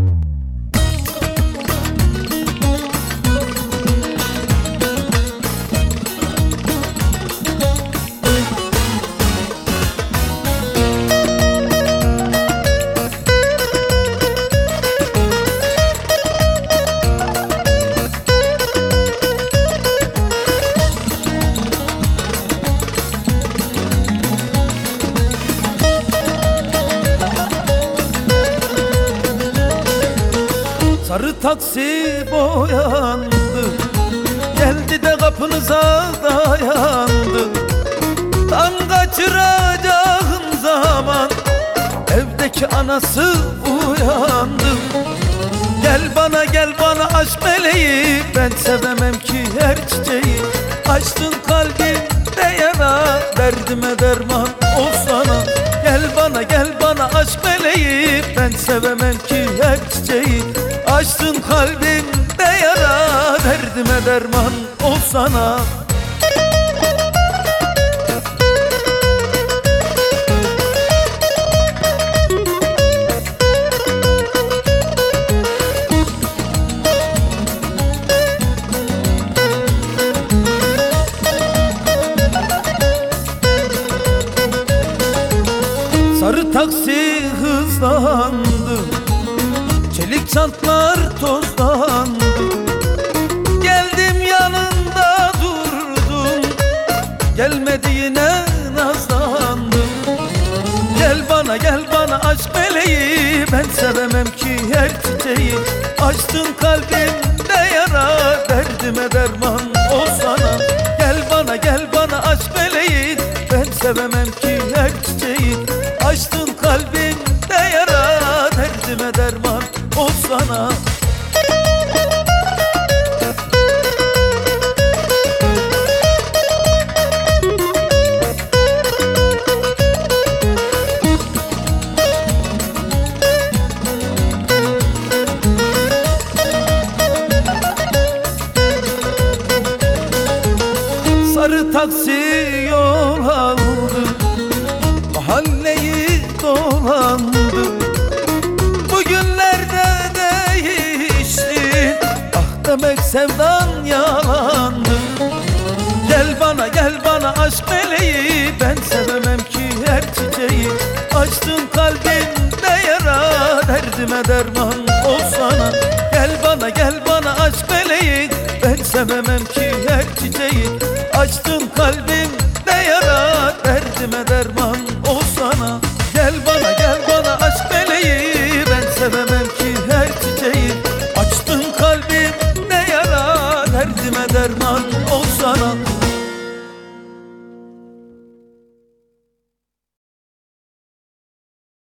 Boom. Sarı taksi boyandı. Geldi de kapınıza dayandı. Tam kaçıracağım zaman. Evdeki anası uyandı. Gel bana gel bana aşk meleği. Ben sevemem ki her çiçeği. Açtın kalbimde yara Derdime derman ol sana Gel bana gel bana aşk meleği. Ben sevemem ki her çiçeği. Açtın kalbimde yara Derdime derman ol sana Sarı taksi hızlandı Çelik çantlar tozlandı Geldim yanında durdum Gelmedi yine nazlandım. Gel bana gel bana aşk meleği Ben sevemem ki her çiçeği. Açtın kalbimde yara Derdime derman ol sana Gel bana gel bana aşk meleği Ben sevemem ki her çiçeği. Açtın kalbimde yara Derdime derman sana Sarı taksi yol aldı demek sevdan yalandı Gel bana gel bana aşk meleği. Ben sevemem ki her çiçeği. Açtın kalbimde yara Derdime derman ol sana Gel bana gel bana aşk meleği. Ben sevemem ki her çiçeği. Açtın kalbimde yara Derdime derman ol sana Gel bana gel bana